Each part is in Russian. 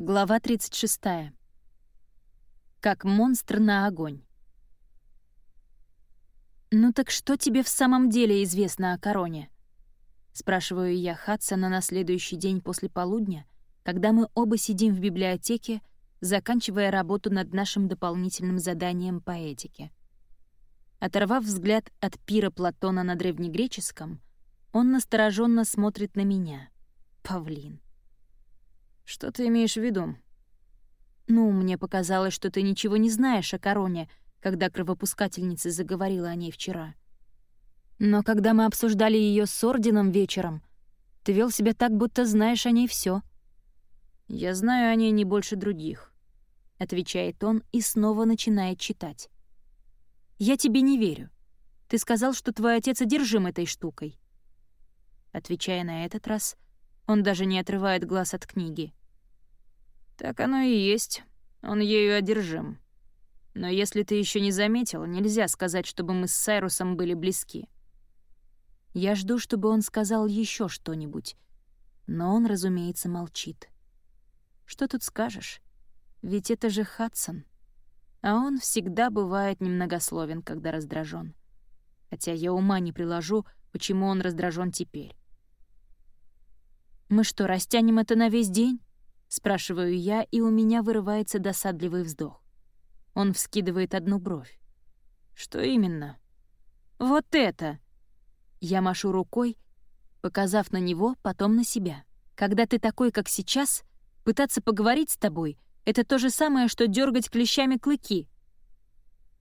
Глава 36. Как монстр на огонь. «Ну так что тебе в самом деле известно о короне?» Спрашиваю я Хадсона на следующий день после полудня, когда мы оба сидим в библиотеке, заканчивая работу над нашим дополнительным заданием по этике. Оторвав взгляд от пира Платона на древнегреческом, он настороженно смотрит на меня. Павлин. «Что ты имеешь в виду?» «Ну, мне показалось, что ты ничего не знаешь о короне, когда кровопускательница заговорила о ней вчера. Но когда мы обсуждали ее с Орденом вечером, ты вел себя так, будто знаешь о ней все. «Я знаю о ней не больше других», — отвечает он и снова начинает читать. «Я тебе не верю. Ты сказал, что твой отец одержим этой штукой». Отвечая на этот раз, он даже не отрывает глаз от книги. Так оно и есть. Он ею одержим. Но если ты еще не заметил, нельзя сказать, чтобы мы с Сайрусом были близки. Я жду, чтобы он сказал еще что-нибудь, но он, разумеется, молчит. Что тут скажешь? Ведь это же Хадсон. А он всегда бывает немногословен, когда раздражен. Хотя я ума не приложу, почему он раздражен теперь. «Мы что, растянем это на весь день?» — спрашиваю я, и у меня вырывается досадливый вздох. Он вскидывает одну бровь. «Что именно?» «Вот это!» Я машу рукой, показав на него, потом на себя. «Когда ты такой, как сейчас, пытаться поговорить с тобой — это то же самое, что дергать клещами клыки».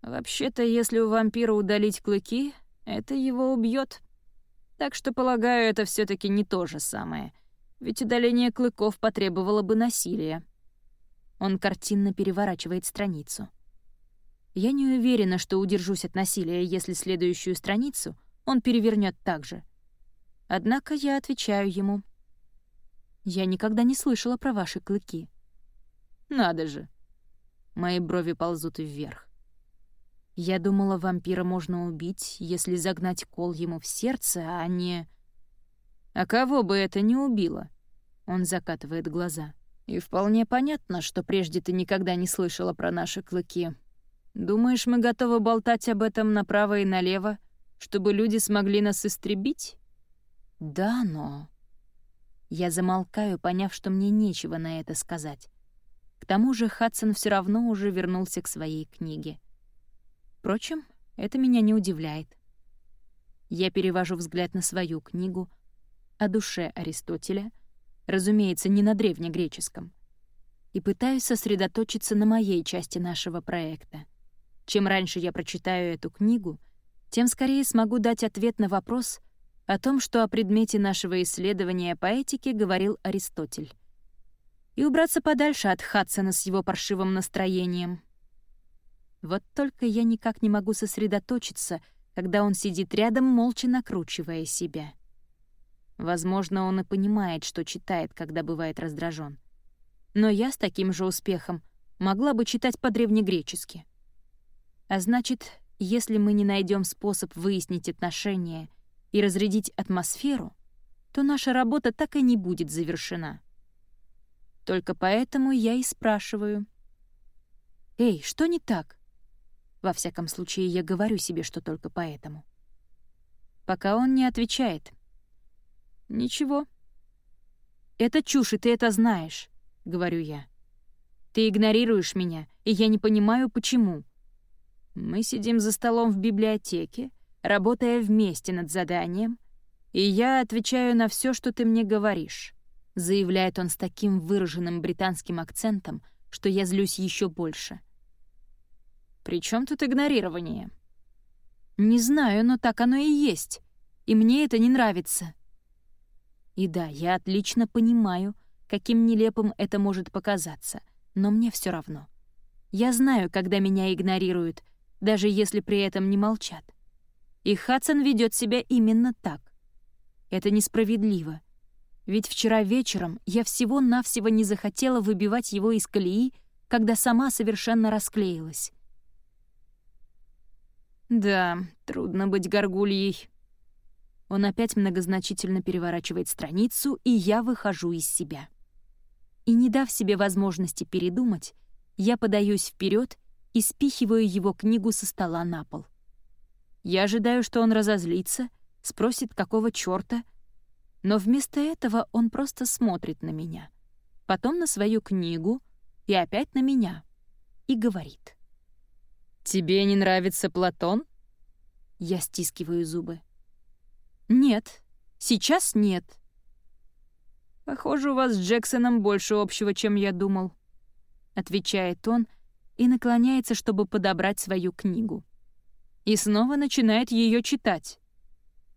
«Вообще-то, если у вампира удалить клыки, это его убьет. Так что, полагаю, это все таки не то же самое ведь удаление клыков потребовало бы насилия. Он картинно переворачивает страницу. Я не уверена, что удержусь от насилия, если следующую страницу он перевернет так же. Однако я отвечаю ему. Я никогда не слышала про ваши клыки. Надо же. Мои брови ползут вверх. Я думала, вампира можно убить, если загнать кол ему в сердце, а не... А кого бы это не убило? Он закатывает глаза. И вполне понятно, что прежде ты никогда не слышала про наши клыки. Думаешь, мы готовы болтать об этом направо и налево, чтобы люди смогли нас истребить? Да, но... Я замолкаю, поняв, что мне нечего на это сказать. К тому же Хадсон все равно уже вернулся к своей книге. Впрочем, это меня не удивляет. Я перевожу взгляд на свою книгу — о душе Аристотеля, разумеется, не на древнегреческом, и пытаюсь сосредоточиться на моей части нашего проекта. Чем раньше я прочитаю эту книгу, тем скорее смогу дать ответ на вопрос о том, что о предмете нашего исследования по этике говорил Аристотель. И убраться подальше от Хадсона с его паршивым настроением. Вот только я никак не могу сосредоточиться, когда он сидит рядом, молча накручивая себя. Возможно, он и понимает, что читает, когда бывает раздражен. Но я с таким же успехом могла бы читать по-древнегречески. А значит, если мы не найдем способ выяснить отношения и разрядить атмосферу, то наша работа так и не будет завершена. Только поэтому я и спрашиваю. «Эй, что не так?» Во всяком случае, я говорю себе, что только поэтому. Пока он не отвечает — «Ничего». «Это чушь, и ты это знаешь», — говорю я. «Ты игнорируешь меня, и я не понимаю, почему». Мы сидим за столом в библиотеке, работая вместе над заданием, и я отвечаю на все, что ты мне говоришь», — заявляет он с таким выраженным британским акцентом, что я злюсь еще больше. «При чем тут игнорирование?» «Не знаю, но так оно и есть, и мне это не нравится». И да, я отлично понимаю, каким нелепым это может показаться, но мне все равно. Я знаю, когда меня игнорируют, даже если при этом не молчат. И Хадсон ведет себя именно так. Это несправедливо. Ведь вчера вечером я всего-навсего не захотела выбивать его из колеи, когда сама совершенно расклеилась. «Да, трудно быть горгульей», он опять многозначительно переворачивает страницу, и я выхожу из себя. И не дав себе возможности передумать, я подаюсь вперед и спихиваю его книгу со стола на пол. Я ожидаю, что он разозлится, спросит, какого чёрта, но вместо этого он просто смотрит на меня, потом на свою книгу и опять на меня и говорит. «Тебе не нравится Платон?» Я стискиваю зубы. «Нет, сейчас нет». «Похоже, у вас с Джексоном больше общего, чем я думал», — отвечает он и наклоняется, чтобы подобрать свою книгу. И снова начинает ее читать.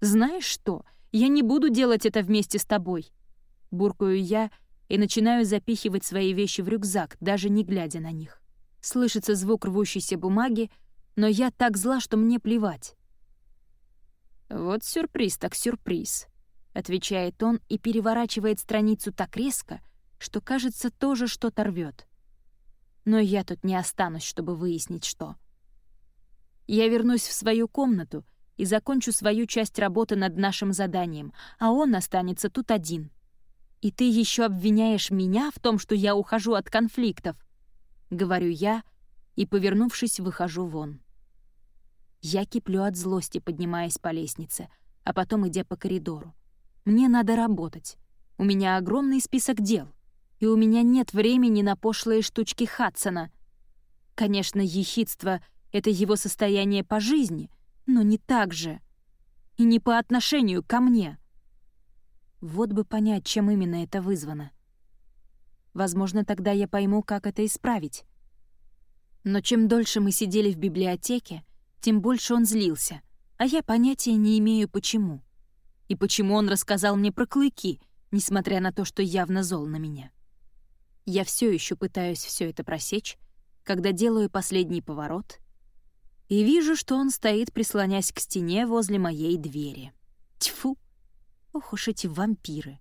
«Знаешь что? Я не буду делать это вместе с тобой», — буркаю я и начинаю запихивать свои вещи в рюкзак, даже не глядя на них. Слышится звук рвущейся бумаги, но я так зла, что мне плевать. «Вот сюрприз так сюрприз», — отвечает он и переворачивает страницу так резко, что, кажется, тоже что-то рвет. Но я тут не останусь, чтобы выяснить, что. Я вернусь в свою комнату и закончу свою часть работы над нашим заданием, а он останется тут один. И ты еще обвиняешь меня в том, что я ухожу от конфликтов. — говорю я и, повернувшись, выхожу вон. Я киплю от злости, поднимаясь по лестнице, а потом идя по коридору. Мне надо работать. У меня огромный список дел, и у меня нет времени на пошлые штучки Хадсона. Конечно, ехидство — это его состояние по жизни, но не так же. И не по отношению ко мне. Вот бы понять, чем именно это вызвано. Возможно, тогда я пойму, как это исправить. Но чем дольше мы сидели в библиотеке, тем больше он злился, а я понятия не имею, почему. И почему он рассказал мне про клыки, несмотря на то, что явно зол на меня. Я все еще пытаюсь все это просечь, когда делаю последний поворот и вижу, что он стоит, прислонясь к стене возле моей двери. Тьфу! Ох уж эти вампиры!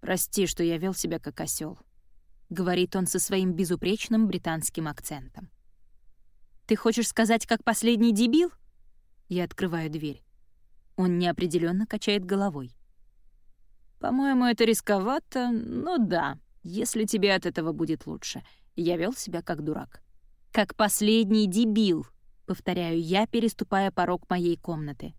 «Прости, что я вел себя как осел, говорит он со своим безупречным британским акцентом. «Ты хочешь сказать, как последний дебил?» Я открываю дверь. Он неопределенно качает головой. «По-моему, это рисковато, но да, если тебе от этого будет лучше. Я вел себя как дурак». «Как последний дебил», — повторяю я, переступая порог моей комнаты.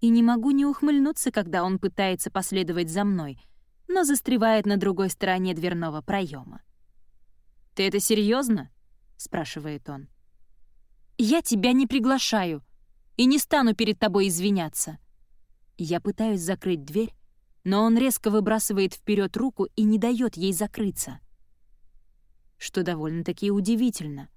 И не могу не ухмыльнуться, когда он пытается последовать за мной — но застревает на другой стороне дверного проема. «Ты это серьезно? спрашивает он. «Я тебя не приглашаю и не стану перед тобой извиняться». Я пытаюсь закрыть дверь, но он резко выбрасывает вперед руку и не дает ей закрыться. Что довольно-таки удивительно.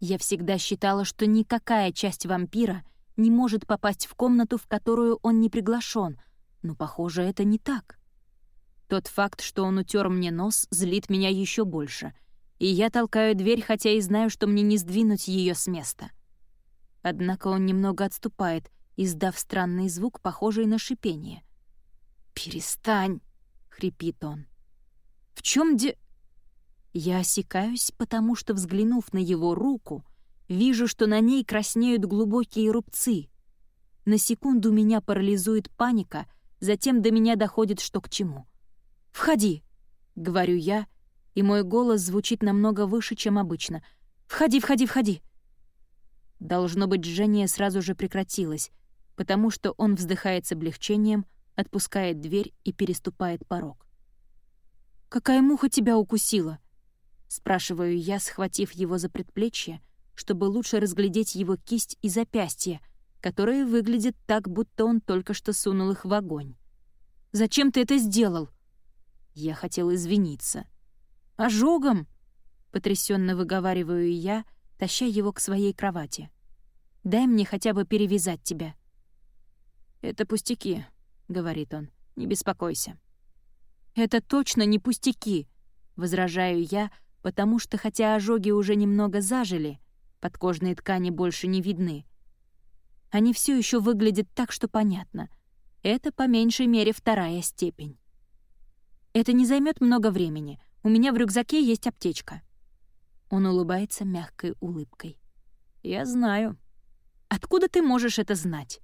Я всегда считала, что никакая часть вампира не может попасть в комнату, в которую он не приглашен, но, похоже, это не так. Тот факт, что он утер мне нос, злит меня еще больше, и я толкаю дверь, хотя и знаю, что мне не сдвинуть ее с места. Однако он немного отступает, издав странный звук, похожий на шипение. «Перестань!» — хрипит он. «В чем де...» Я осекаюсь, потому что, взглянув на его руку, вижу, что на ней краснеют глубокие рубцы. На секунду меня парализует паника, затем до меня доходит, что к чему. «Входи», — говорю я, и мой голос звучит намного выше, чем обычно. «Входи, входи, входи». Должно быть, жжение сразу же прекратилось, потому что он вздыхает с облегчением, отпускает дверь и переступает порог. «Какая муха тебя укусила?» — спрашиваю я, схватив его за предплечье, чтобы лучше разглядеть его кисть и запястье, которые выглядят так, будто он только что сунул их в огонь. «Зачем ты это сделал?» Я хотел извиниться. «Ожогом!» — потрясенно выговариваю я, таща его к своей кровати. «Дай мне хотя бы перевязать тебя». «Это пустяки», — говорит он. «Не беспокойся». «Это точно не пустяки», — возражаю я, потому что хотя ожоги уже немного зажили, подкожные ткани больше не видны, они все еще выглядят так, что понятно. Это по меньшей мере вторая степень. Это не займет много времени. У меня в рюкзаке есть аптечка». Он улыбается мягкой улыбкой. «Я знаю». «Откуда ты можешь это знать?»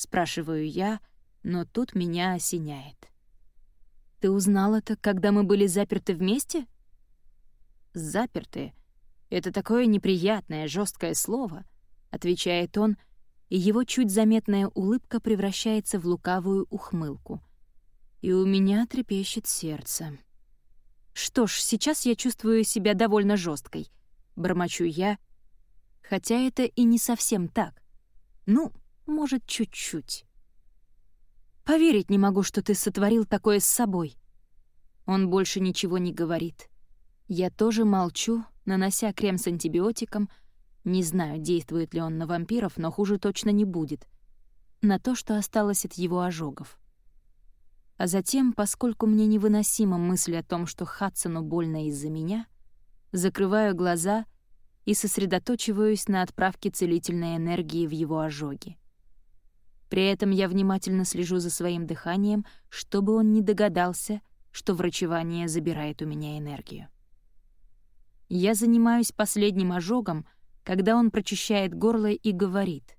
Спрашиваю я, но тут меня осеняет. Ты узнал это, когда мы были заперты вместе? Заперты — это такое неприятное, жесткое слово, отвечает он, и его чуть заметная улыбка превращается в лукавую ухмылку. И у меня трепещет сердце. Что ж, сейчас я чувствую себя довольно жесткой, бормочу я, хотя это и не совсем так. Ну, может, чуть-чуть. Поверить не могу, что ты сотворил такое с собой. Он больше ничего не говорит. Я тоже молчу, нанося крем с антибиотиком. Не знаю, действует ли он на вампиров, но хуже точно не будет. На то, что осталось от его ожогов. А затем, поскольку мне невыносима мысль о том, что Хадсону больно из-за меня, закрываю глаза и сосредоточиваюсь на отправке целительной энергии в его ожоги. При этом я внимательно слежу за своим дыханием, чтобы он не догадался, что врачевание забирает у меня энергию. Я занимаюсь последним ожогом, когда он прочищает горло и говорит.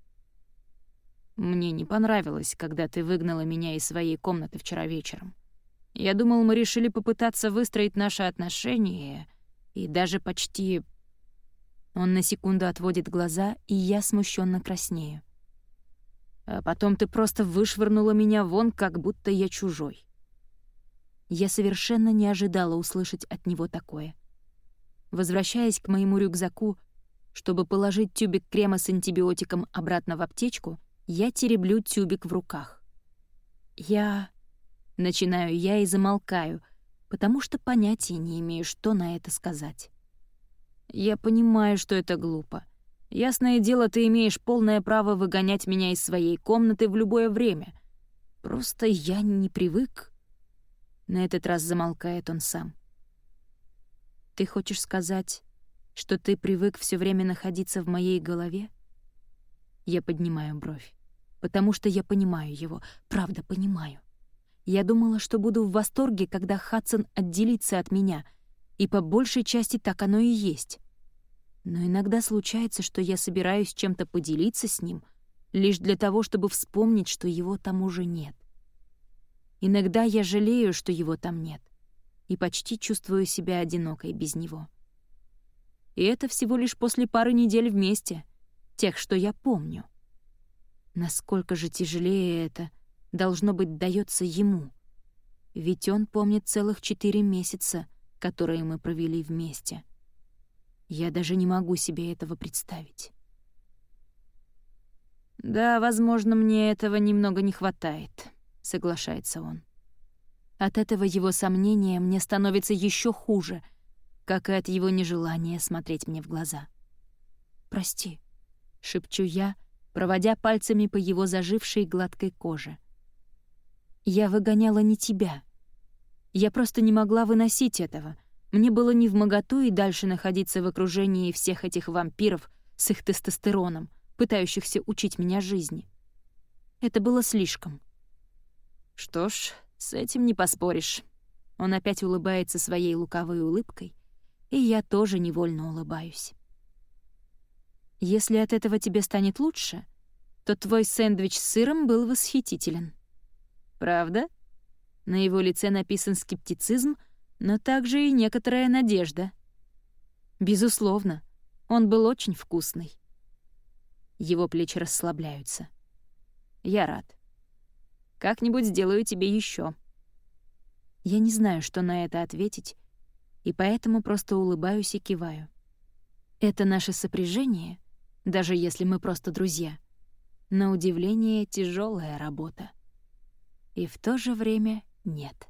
«Мне не понравилось, когда ты выгнала меня из своей комнаты вчера вечером. Я думал, мы решили попытаться выстроить наши отношения и даже почти...» Он на секунду отводит глаза, и я смущенно краснею. А потом ты просто вышвырнула меня вон, как будто я чужой. Я совершенно не ожидала услышать от него такое. Возвращаясь к моему рюкзаку, чтобы положить тюбик крема с антибиотиком обратно в аптечку, я тереблю тюбик в руках. Я... Начинаю я и замолкаю, потому что понятия не имею, что на это сказать. Я понимаю, что это глупо. Ясное дело, ты имеешь полное право выгонять меня из своей комнаты в любое время. Просто я не привык. На этот раз замолкает он сам. Ты хочешь сказать, что ты привык все время находиться в моей голове? Я поднимаю бровь, потому что я понимаю его, правда понимаю. Я думала, что буду в восторге, когда Хадсон отделится от меня, и по большей части так оно и есть. Но иногда случается, что я собираюсь чем-то поделиться с ним, лишь для того, чтобы вспомнить, что его там уже нет. Иногда я жалею, что его там нет, и почти чувствую себя одинокой без него. И это всего лишь после пары недель вместе, тех, что я помню. Насколько же тяжелее это, должно быть, дается ему. Ведь он помнит целых четыре месяца, которые мы провели вместе — я даже не могу себе этого представить. «Да, возможно, мне этого немного не хватает», — соглашается он. От этого его сомнения мне становится еще хуже, как и от его нежелания смотреть мне в глаза. «Прости», — шепчу я, проводя пальцами по его зажившей гладкой коже. «Я выгоняла не тебя. Я просто не могла выносить этого, мне было не в моготу и дальше находиться в окружении всех этих вампиров с их тестостероном, пытающихся учить меня жизни. Это было слишком. Что ж, с этим не поспоришь. Он опять улыбается своей лукавой улыбкой, и я тоже невольно улыбаюсь. Если от этого тебе станет лучше, то твой сэндвич с сыром был восхитителен. Правда? На его лице написан скептицизм — но также и некоторая надежда. Безусловно, он был очень вкусный. Его плечи расслабляются. Я рад. Как-нибудь сделаю тебе еще. Я не знаю, что на это ответить, и поэтому просто улыбаюсь и киваю. Это наше сопряжение, даже если мы просто друзья, на удивление тяжелая работа. И в то же время нет.